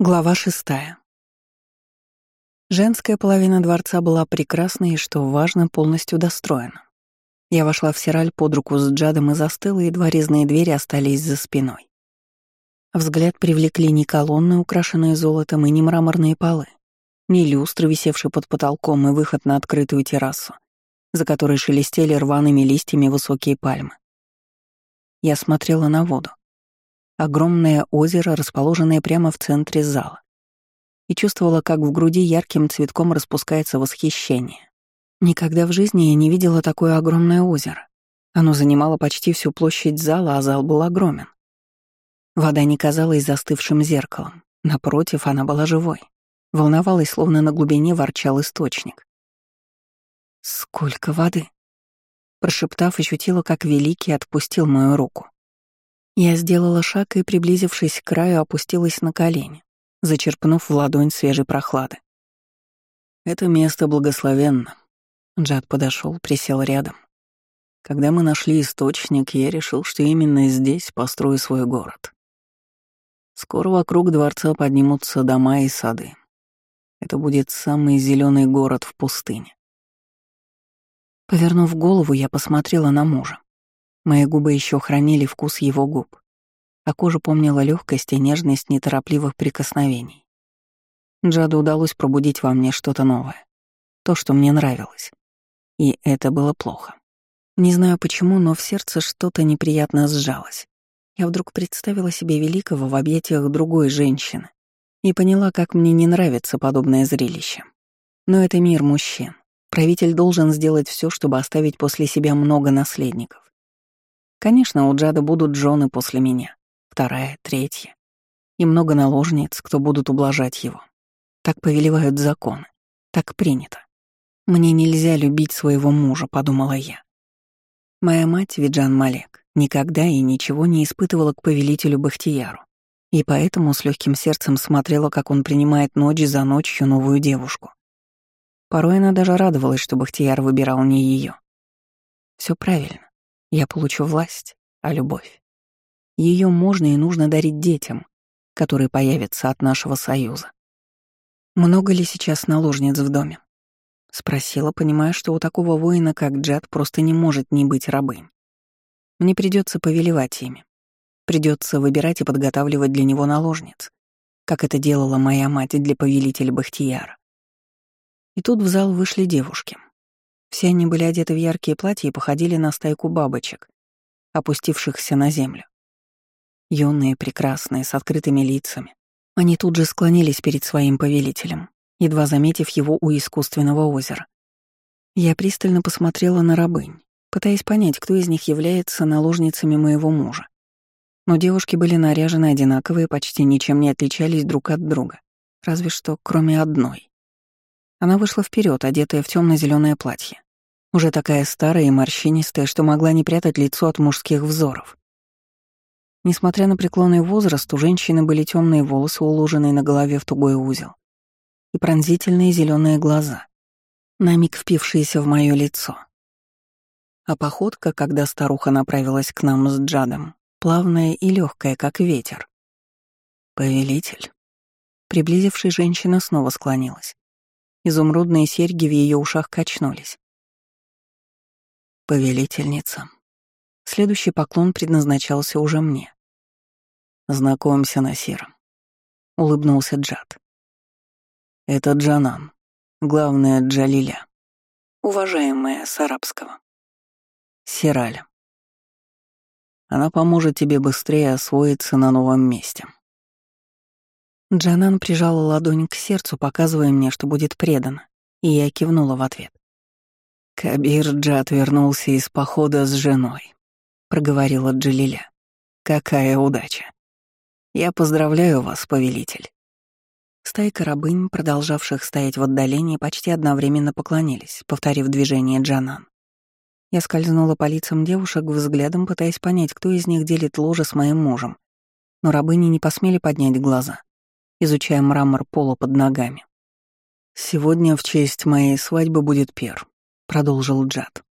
Глава шестая. Женская половина дворца была прекрасна и, что важно, полностью достроена. Я вошла в Сираль под руку с Джадом и застыла, и два резные двери остались за спиной. Взгляд привлекли не колонны, украшенные золотом, и не мраморные полы, не люстры, висевшие под потолком, и выход на открытую террасу, за которой шелестели рваными листьями высокие пальмы. Я смотрела на воду огромное озеро, расположенное прямо в центре зала. И чувствовала, как в груди ярким цветком распускается восхищение. Никогда в жизни я не видела такое огромное озеро. Оно занимало почти всю площадь зала, а зал был огромен. Вода не казалась застывшим зеркалом. Напротив, она была живой. Волновалась, словно на глубине ворчал источник. «Сколько воды!» Прошептав, ощутила, как Великий отпустил мою руку. Я сделала шаг и, приблизившись к краю, опустилась на колени, зачерпнув в ладонь свежей прохлады. «Это место благословенно». Джад подошел, присел рядом. Когда мы нашли источник, я решил, что именно здесь построю свой город. Скоро вокруг дворца поднимутся дома и сады. Это будет самый зеленый город в пустыне. Повернув голову, я посмотрела на мужа. Мои губы еще хранили вкус его губ, а кожа помнила легкость и нежность неторопливых прикосновений. Джаду удалось пробудить во мне что-то новое, то, что мне нравилось. И это было плохо. Не знаю почему, но в сердце что-то неприятно сжалось. Я вдруг представила себе Великого в объятиях другой женщины и поняла, как мне не нравится подобное зрелище. Но это мир мужчин. Правитель должен сделать все, чтобы оставить после себя много наследников. Конечно, у Джада будут жены после меня. Вторая, третья. И много наложниц, кто будут ублажать его. Так повелевают законы. Так принято. Мне нельзя любить своего мужа, подумала я. Моя мать, Виджан Малек, никогда и ничего не испытывала к повелителю Бахтияру. И поэтому с легким сердцем смотрела, как он принимает ночь за ночью новую девушку. Порой она даже радовалась, что Бахтияр выбирал не ее. Все правильно. Я получу власть, а любовь. Ее можно и нужно дарить детям, которые появятся от нашего союза. «Много ли сейчас наложниц в доме?» — спросила, понимая, что у такого воина, как Джад, просто не может не быть рабынь. Мне придется повелевать ими. Придется выбирать и подготавливать для него наложниц, как это делала моя мать для повелителя Бахтияра. И тут в зал вышли девушки. Все они были одеты в яркие платья и походили на стайку бабочек, опустившихся на землю. Юные, прекрасные, с открытыми лицами. Они тут же склонились перед своим повелителем, едва заметив его у искусственного озера. Я пристально посмотрела на рабынь, пытаясь понять, кто из них является наложницами моего мужа. Но девушки были наряжены одинаково и почти ничем не отличались друг от друга, разве что кроме одной. Она вышла вперед, одетая в темно зеленое платье. Уже такая старая и морщинистая, что могла не прятать лицо от мужских взоров. Несмотря на преклонный возраст, у женщины были темные волосы, уложенные на голове в тугой узел, и пронзительные зеленые глаза, на миг впившиеся в мое лицо. А походка, когда старуха направилась к нам с Джадом, плавная и легкая, как ветер. «Повелитель». Приблизившись, женщина снова склонилась. Изумрудные серьги в ее ушах качнулись. «Повелительница». Следующий поклон предназначался уже мне. «Знакомься, Насир», — улыбнулся Джад. «Это Джанан, главная Джалиля, уважаемая с арабского. Сираля. Она поможет тебе быстрее освоиться на новом месте». Джанан прижала ладонь к сердцу, показывая мне, что будет предана, и я кивнула в ответ. «Кабир Джад вернулся из похода с женой», — проговорила Джалиля. «Какая удача! Я поздравляю вас, повелитель». Стайка рабынь, продолжавших стоять в отдалении, почти одновременно поклонились, повторив движение Джанан. Я скользнула по лицам девушек взглядом, пытаясь понять, кто из них делит ложе с моим мужем. Но рабыни не посмели поднять глаза изучая мрамор пола под ногами. «Сегодня в честь моей свадьбы будет пир», — продолжил Джад.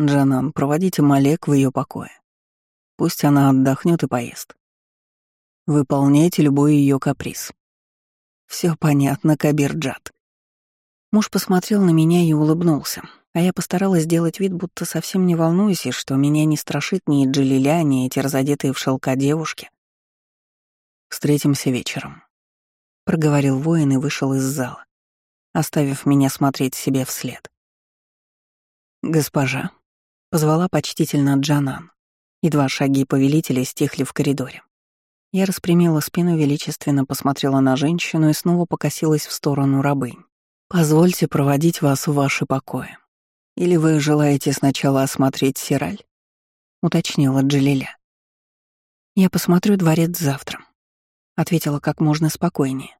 «Джанан, проводите Малек в ее покое. Пусть она отдохнет и поест. Выполняйте любой ее каприз. Все понятно, Кабир Джад. Муж посмотрел на меня и улыбнулся, а я постаралась сделать вид, будто совсем не волнуюсь, и что меня не страшит ни Джалиля, ни эти разодетые в шелка девушки. «Встретимся вечером», — проговорил воин и вышел из зала, оставив меня смотреть себе вслед. «Госпожа», — позвала почтительно Джанан, и два шаги повелителя стихли в коридоре. Я распрямила спину, величественно посмотрела на женщину и снова покосилась в сторону рабынь. «Позвольте проводить вас в ваши покои. Или вы желаете сначала осмотреть Сираль?» — уточнила Джалиля. «Я посмотрю дворец завтра», — ответила как можно спокойнее.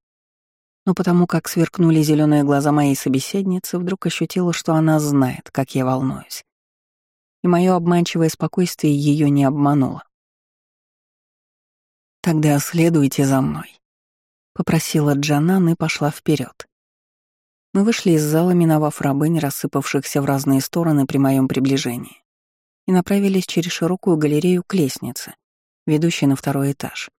Но потому как сверкнули зеленые глаза моей собеседницы, вдруг ощутила, что она знает, как я волнуюсь. И мое обманчивое спокойствие ее не обмануло. «Тогда следуйте за мной», — попросила Джанан и пошла вперед. Мы вышли из зала, миновав рабынь, рассыпавшихся в разные стороны при моем приближении, и направились через широкую галерею к лестнице, ведущей на второй этаж.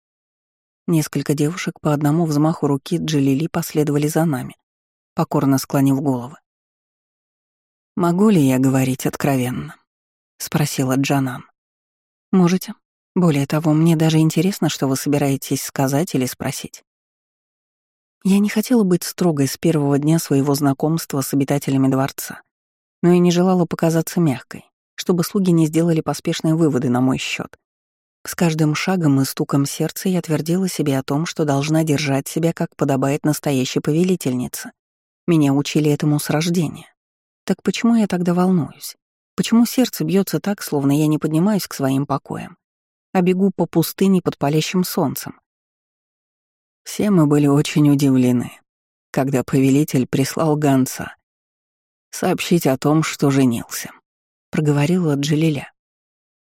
Несколько девушек по одному взмаху руки Джалили последовали за нами, покорно склонив головы. «Могу ли я говорить откровенно?» — спросила Джанан. «Можете», более того, мне даже интересно, что вы собираетесь сказать или спросить. Я не хотела быть строгой с первого дня своего знакомства с обитателями дворца, но и не желала показаться мягкой, чтобы слуги не сделали поспешные выводы на мой счет. С каждым шагом и стуком сердца я твердила себе о том, что должна держать себя, как подобает настоящей повелительнице. Меня учили этому с рождения. Так почему я тогда волнуюсь? Почему сердце бьется так, словно я не поднимаюсь к своим покоям? а бегу по пустыне под палящим солнцем. Все мы были очень удивлены, когда повелитель прислал гонца сообщить о том, что женился, — проговорила Джалиля.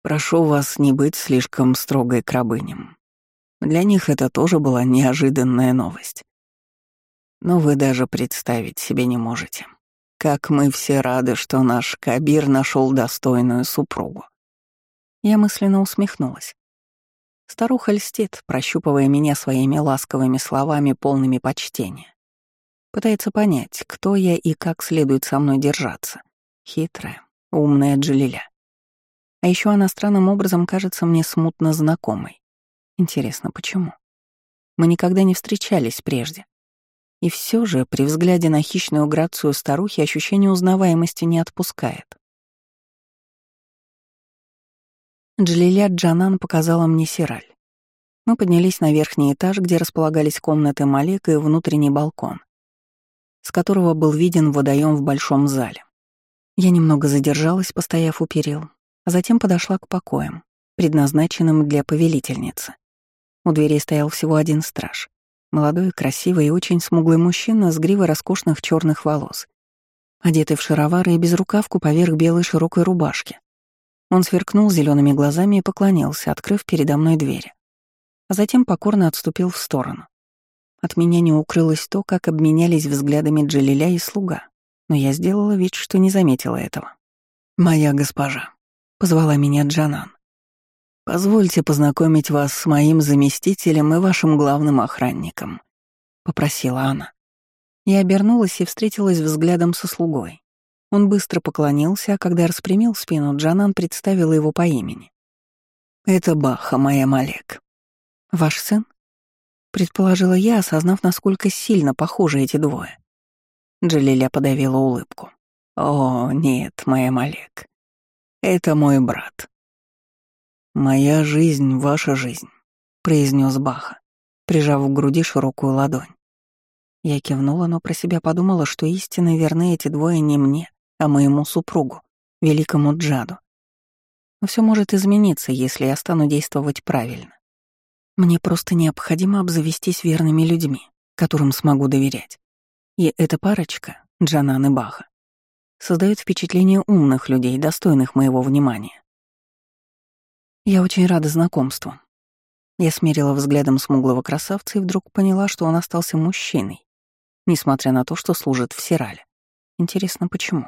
«Прошу вас не быть слишком строгой к рабыням. Для них это тоже была неожиданная новость. Но вы даже представить себе не можете, как мы все рады, что наш Кабир нашел достойную супругу. Я мысленно усмехнулась. Старуха льстит, прощупывая меня своими ласковыми словами, полными почтения. Пытается понять, кто я и как следует со мной держаться. Хитрая, умная Джалиля. А еще она странным образом кажется мне смутно знакомой. Интересно, почему? Мы никогда не встречались прежде. И все же, при взгляде на хищную грацию старухи, ощущение узнаваемости не отпускает. Джалиля Джанан показала мне Сираль. Мы поднялись на верхний этаж, где располагались комнаты Малек и внутренний балкон, с которого был виден водоем в большом зале. Я немного задержалась, постояв у перил, затем подошла к покоям, предназначенным для повелительницы. У двери стоял всего один страж. Молодой, красивый и очень смуглый мужчина с гривой роскошных черных волос, одетый в шаровары и безрукавку поверх белой широкой рубашки. Он сверкнул зелеными глазами и поклонился, открыв передо мной дверь. А затем покорно отступил в сторону. От меня не укрылось то, как обменялись взглядами Джалиля и слуга, но я сделала вид, что не заметила этого. «Моя госпожа», — позвала меня Джанан. «Позвольте познакомить вас с моим заместителем и вашим главным охранником», — попросила она. Я обернулась и встретилась взглядом со слугой. Он быстро поклонился, а когда распрямил спину, Джанан представила его по имени. «Это Баха, моя Малек». «Ваш сын?» — предположила я, осознав, насколько сильно похожи эти двое. Джалиля подавила улыбку. «О, нет, моя Малек. Это мой брат». «Моя жизнь — ваша жизнь», — произнес Баха, прижав к груди широкую ладонь. Я кивнула, но про себя подумала, что истинно верны эти двое не мне, а моему супругу, великому Джаду. Но все может измениться, если я стану действовать правильно. Мне просто необходимо обзавестись верными людьми, которым смогу доверять. И эта парочка, Джанан и Баха, создает впечатление умных людей, достойных моего внимания. Я очень рада знакомству. Я смерила взглядом смуглого красавца и вдруг поняла, что он остался мужчиной, несмотря на то, что служит в Сирале. Интересно, почему?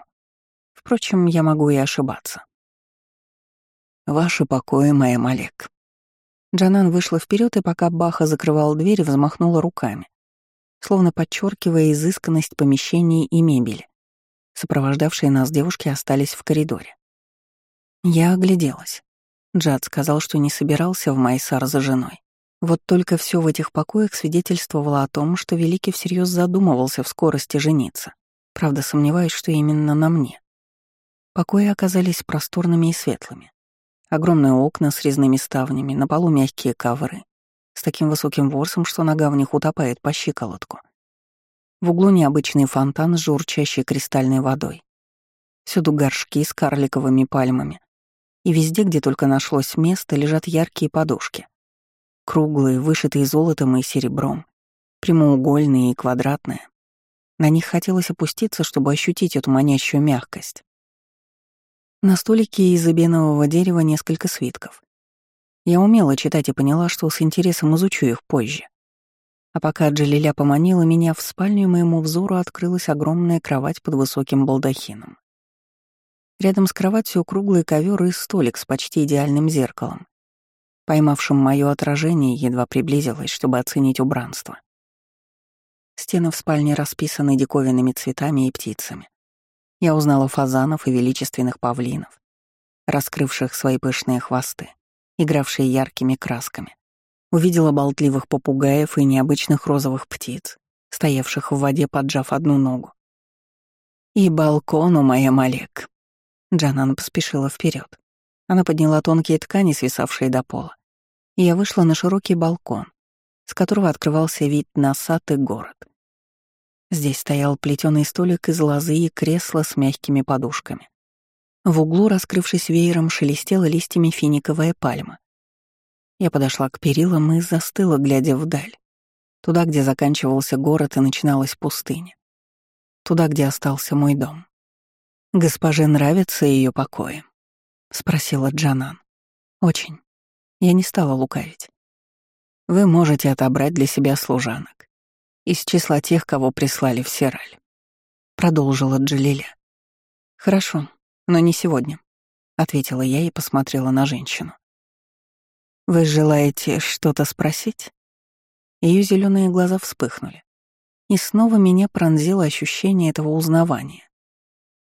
Впрочем, я могу и ошибаться. «Ваши покои, моя Малек». Джанан вышла вперед и пока Баха закрывал дверь, взмахнула руками. словно подчеркивая изысканность помещений и мебели. Сопровождавшие нас девушки остались в коридоре. Я огляделась. Джад сказал, что не собирался в Майсар за женой. Вот только все в этих покоях свидетельствовало о том, что Великий всерьез задумывался в скорости жениться. Правда, сомневаюсь, что именно на мне. Покои оказались просторными и светлыми. Огромные окна с резными ставнями, на полу мягкие ковры, с таким высоким ворсом, что нога в них утопает по щиколотку. В углу необычный фонтан с журчащей кристальной водой. Всюду горшки с карликовыми пальмами. И везде, где только нашлось место, лежат яркие подушки. Круглые, вышитые золотом и серебром, прямоугольные и квадратные. На них хотелось опуститься, чтобы ощутить эту манящую мягкость. На столике из эбенового дерева несколько свитков. Я умела читать и поняла, что с интересом изучу их позже. А пока Джалиля поманила меня, в спальню моему взору открылась огромная кровать под высоким балдахином. Рядом с кроватью круглый ковер и столик с почти идеальным зеркалом. Поймавшим мое отражение, едва приблизилась, чтобы оценить убранство. Стены в спальне расписаны диковинными цветами и птицами. Я узнала фазанов и величественных павлинов, раскрывших свои пышные хвосты игравшие яркими красками. Увидела болтливых попугаев и необычных розовых птиц, стоявших в воде, поджав одну ногу. «И балкон у моя Малек». Джанан поспешила вперед. Она подняла тонкие ткани, свисавшие до пола. И я вышла на широкий балкон, с которого открывался вид на сад и город. Здесь стоял плетеный столик из лозы и кресло с мягкими подушками. В углу, раскрывшись веером, шелестела листьями финиковая пальма. Я подошла к перилам и застыла, глядя вдаль. Туда, где заканчивался город и начиналась пустыня. Туда, где остался мой дом. «Госпоже нравится ее покои?» — спросила Джанан. «Очень. Я не стала лукавить. Вы можете отобрать для себя служанок. Из числа тех, кого прислали в Сираль. Продолжила Джалиля. Хорошо, но не сегодня», — ответила я и посмотрела на женщину. «Вы желаете что-то спросить?» Ее зеленые глаза вспыхнули. И снова меня пронзило ощущение этого узнавания.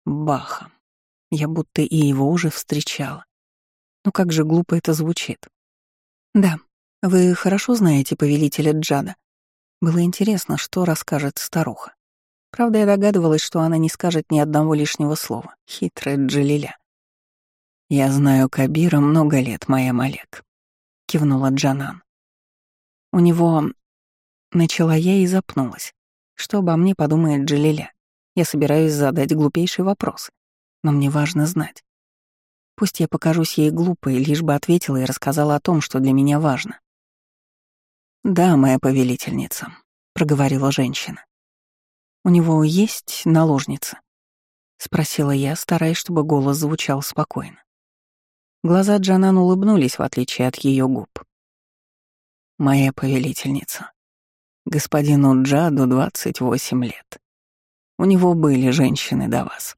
Баха. Я будто и его уже встречала. Но как же глупо это звучит. «Да, вы хорошо знаете повелителя Джада. Было интересно, что расскажет старуха. Правда, я догадывалась, что она не скажет ни одного лишнего слова. Хитрая Джалиля. «Я знаю Кабира много лет, моя Малек», — кивнула Джанан. «У него...» Начала я и запнулась. Что обо мне подумает Джалиля? Я собираюсь задать глупейший вопрос. Но мне важно знать. Пусть я покажусь ей глупой, лишь бы ответила и рассказала о том, что для меня важно. «Да, моя повелительница», — проговорила женщина. У него есть наложница?» — спросила я, стараясь, чтобы голос звучал спокойно. Глаза Джанан улыбнулись, в отличие от ее губ. «Моя повелительница. Господину Джаду 28 лет. У него были женщины до вас.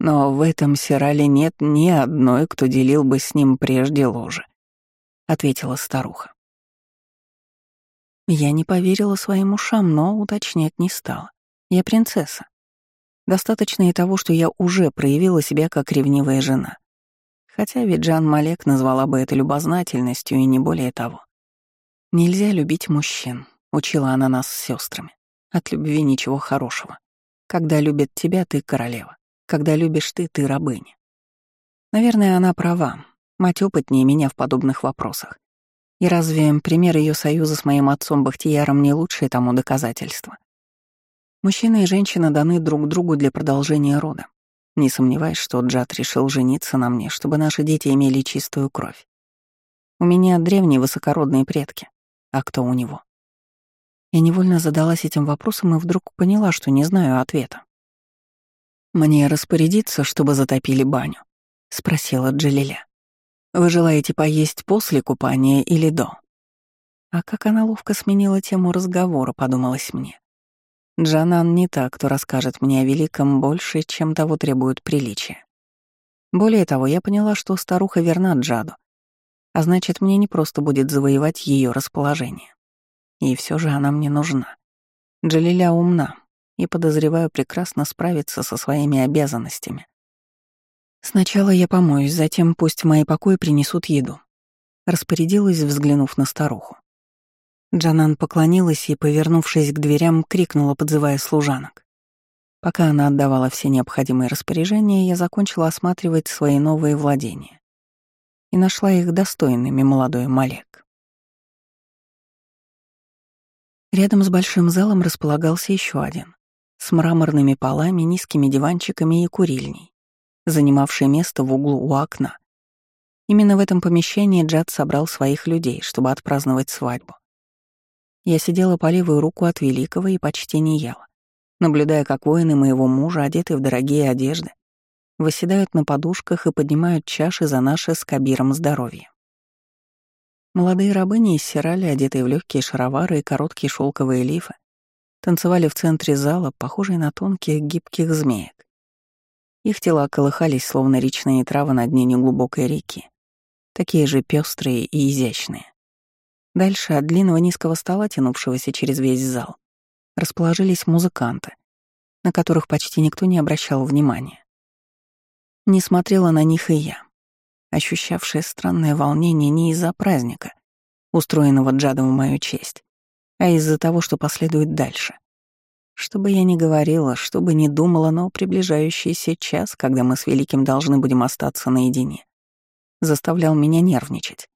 Но в этом Сирале нет ни одной, кто делил бы с ним прежде ложе», — ответила старуха. Я не поверила своим ушам, но уточнять не стала. Я принцесса. Достаточно и того, что я уже проявила себя как ревнивая жена. Хотя ведь Жан Малек назвала бы это любознательностью и не более того. «Нельзя любить мужчин», — учила она нас с сестрами. «От любви ничего хорошего. Когда любят тебя, ты королева. Когда любишь ты, ты рабыня». Наверное, она права. Мать опытнее меня в подобных вопросах. И разве пример ее союза с моим отцом Бахтияром не лучшее тому доказательство? Мужчина и женщина даны друг другу для продолжения рода. Не сомневаюсь, что Джад решил жениться на мне, чтобы наши дети имели чистую кровь. У меня древние высокородные предки. А кто у него? Я невольно задалась этим вопросом и вдруг поняла, что не знаю ответа. «Мне распорядиться, чтобы затопили баню?» — спросила Джалиля. «Вы желаете поесть после купания или до?» А как она ловко сменила тему разговора, подумалось мне. Джанан не та, кто расскажет мне о великом больше, чем того требует приличия. Более того, я поняла, что старуха верна Джаду, а значит, мне не просто будет завоевать ее расположение. И все же она мне нужна. Джалиля умна и, подозреваю, прекрасно справится со своими обязанностями. Сначала я помоюсь, затем пусть в мои покои принесут еду. Распорядилась, взглянув на старуху. Джанан поклонилась и, повернувшись к дверям, крикнула, подзывая служанок. Пока она отдавала все необходимые распоряжения, я закончила осматривать свои новые владения и нашла их достойными, молодой Малек. Рядом с большим залом располагался еще один, с мраморными полами, низкими диванчиками и курильней, занимавший место в углу у окна. Именно в этом помещении Джад собрал своих людей, чтобы отпраздновать свадьбу. Я сидела по левую руку от Великого и почти не ела наблюдая, как воины моего мужа, одетые в дорогие одежды, восседают на подушках и поднимают чаши за наше с Кабиром здоровье. Молодые рабыни из Сирали, одетые в легкие шаровары и короткие шелковые лифы, танцевали в центре зала, похожие на тонких гибких змеек. Их тела колыхались, словно речные травы на дне неглубокой реки, такие же пестрые и изящные. Дальше от длинного низкого стола, тянувшегося через весь зал, расположились музыканты, на которых почти никто не обращал внимания. Не смотрела на них и я, ощущавшая странное волнение не из-за праздника, устроенного Джадом в мою честь, а из-за того, что последует дальше. Что бы я ни говорила, что бы ни думала, но приближающийся час, когда мы с Великим должны будем остаться наедине, заставлял меня нервничать.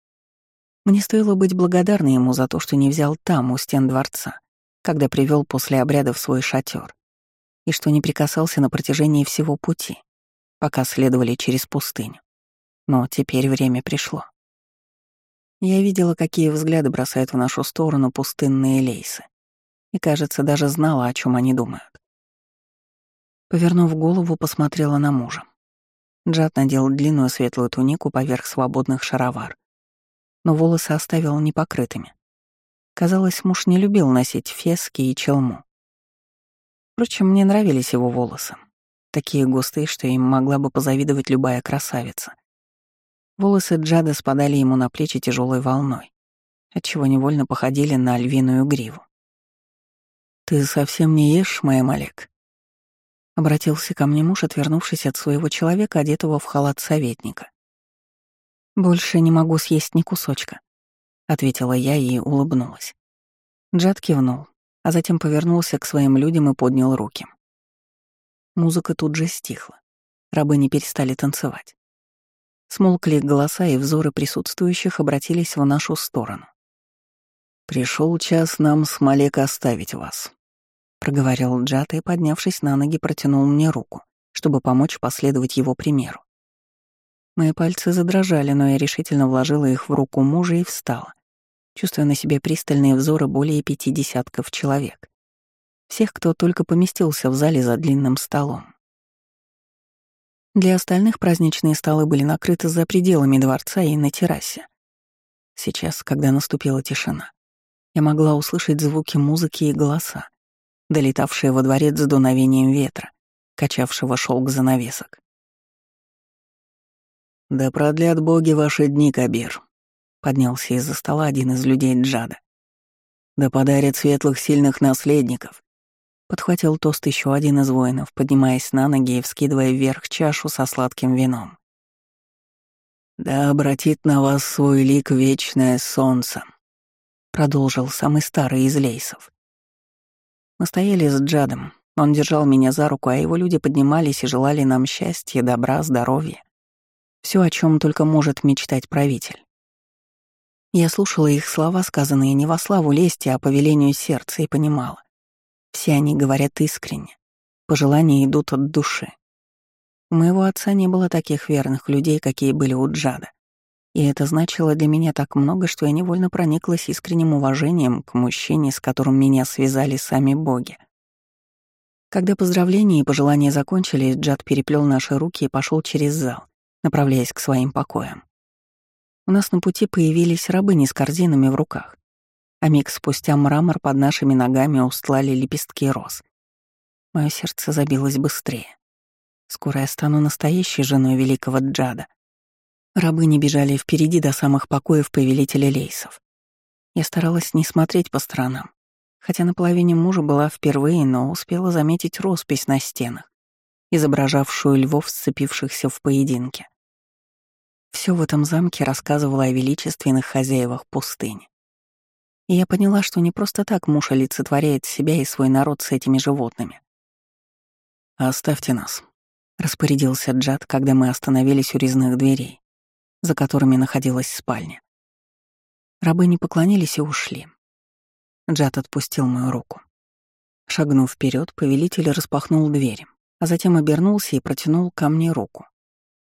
Мне стоило быть благодарной ему за то, что не взял там, у стен дворца, когда привел после обряда в свой шатер, и что не прикасался на протяжении всего пути, пока следовали через пустыню. Но теперь время пришло. Я видела, какие взгляды бросают в нашу сторону пустынные лейсы, и, кажется, даже знала, о чем они думают. Повернув голову, посмотрела на мужа. Джад надел длинную светлую тунику поверх свободных шаровар, но волосы оставил непокрытыми. Казалось, муж не любил носить фески и челму. Впрочем, мне нравились его волосы. Такие густые, что им могла бы позавидовать любая красавица. Волосы Джада спадали ему на плечи тяжелой волной, отчего невольно походили на львиную гриву. «Ты совсем не ешь, моя Малек?» Обратился ко мне муж, отвернувшись от своего человека, одетого в халат советника. «Больше не могу съесть ни кусочка», — ответила я и улыбнулась. Джад кивнул, а затем повернулся к своим людям и поднял руки. Музыка тут же стихла. Рабы не перестали танцевать. Смолкли голоса, и взоры присутствующих обратились в нашу сторону. Пришел час нам с Малек оставить вас», — проговорил Джад и, поднявшись на ноги, протянул мне руку, чтобы помочь последовать его примеру. Мои пальцы задрожали, но я решительно вложила их в руку мужа и встала, чувствуя на себе пристальные взоры более пяти десятков человек. Всех, кто только поместился в зале за длинным столом. Для остальных праздничные столы были накрыты за пределами дворца и на террасе. Сейчас, когда наступила тишина, я могла услышать звуки музыки и голоса, долетавшие во дворец с дуновением ветра, качавшего шелк занавесок. «Да продлят боги ваши дни, Кабир», — поднялся из-за стола один из людей Джада. «Да подарят светлых сильных наследников», — подхватил тост еще один из воинов, поднимаясь на ноги и вскидывая вверх чашу со сладким вином. «Да обратит на вас свой лик вечное солнце», — продолжил самый старый из лейсов. Мы стояли с Джадом, он держал меня за руку, а его люди поднимались и желали нам счастья, добра, здоровья. Все, о чем только может мечтать правитель. Я слушала их слова, сказанные не во славу лести, а по велению сердца, и понимала. Все они говорят искренне. Пожелания идут от души. У моего отца не было таких верных людей, какие были у Джада. И это значило для меня так много, что я невольно прониклась искренним уважением к мужчине, с которым меня связали сами боги. Когда поздравления и пожелания закончились, Джад переплел наши руки и пошел через зал, направляясь к своим покоям. У нас на пути появились рабыни с корзинами в руках, а миг спустя мрамор под нашими ногами устлали лепестки роз. Мое сердце забилось быстрее. Скоро я стану настоящей женой великого Джада. Рабыни бежали впереди до самых покоев повелителя лейсов. Я старалась не смотреть по сторонам, хотя на половине мужа была впервые, но успела заметить роспись на стенах, изображавшую львов, сцепившихся в поединке. Все в этом замке рассказывало о величественных хозяевах пустыни. И я поняла, что не просто так муж олицетворяет себя и свой народ с этими животными. «Оставьте нас», — распорядился Джад, когда мы остановились у резных дверей, за которыми находилась спальня. Рабы не поклонились и ушли. Джад отпустил мою руку. Шагнув вперед, повелитель распахнул дверь, а затем обернулся и протянул ко мне руку,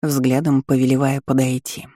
взглядом повелевая подойти.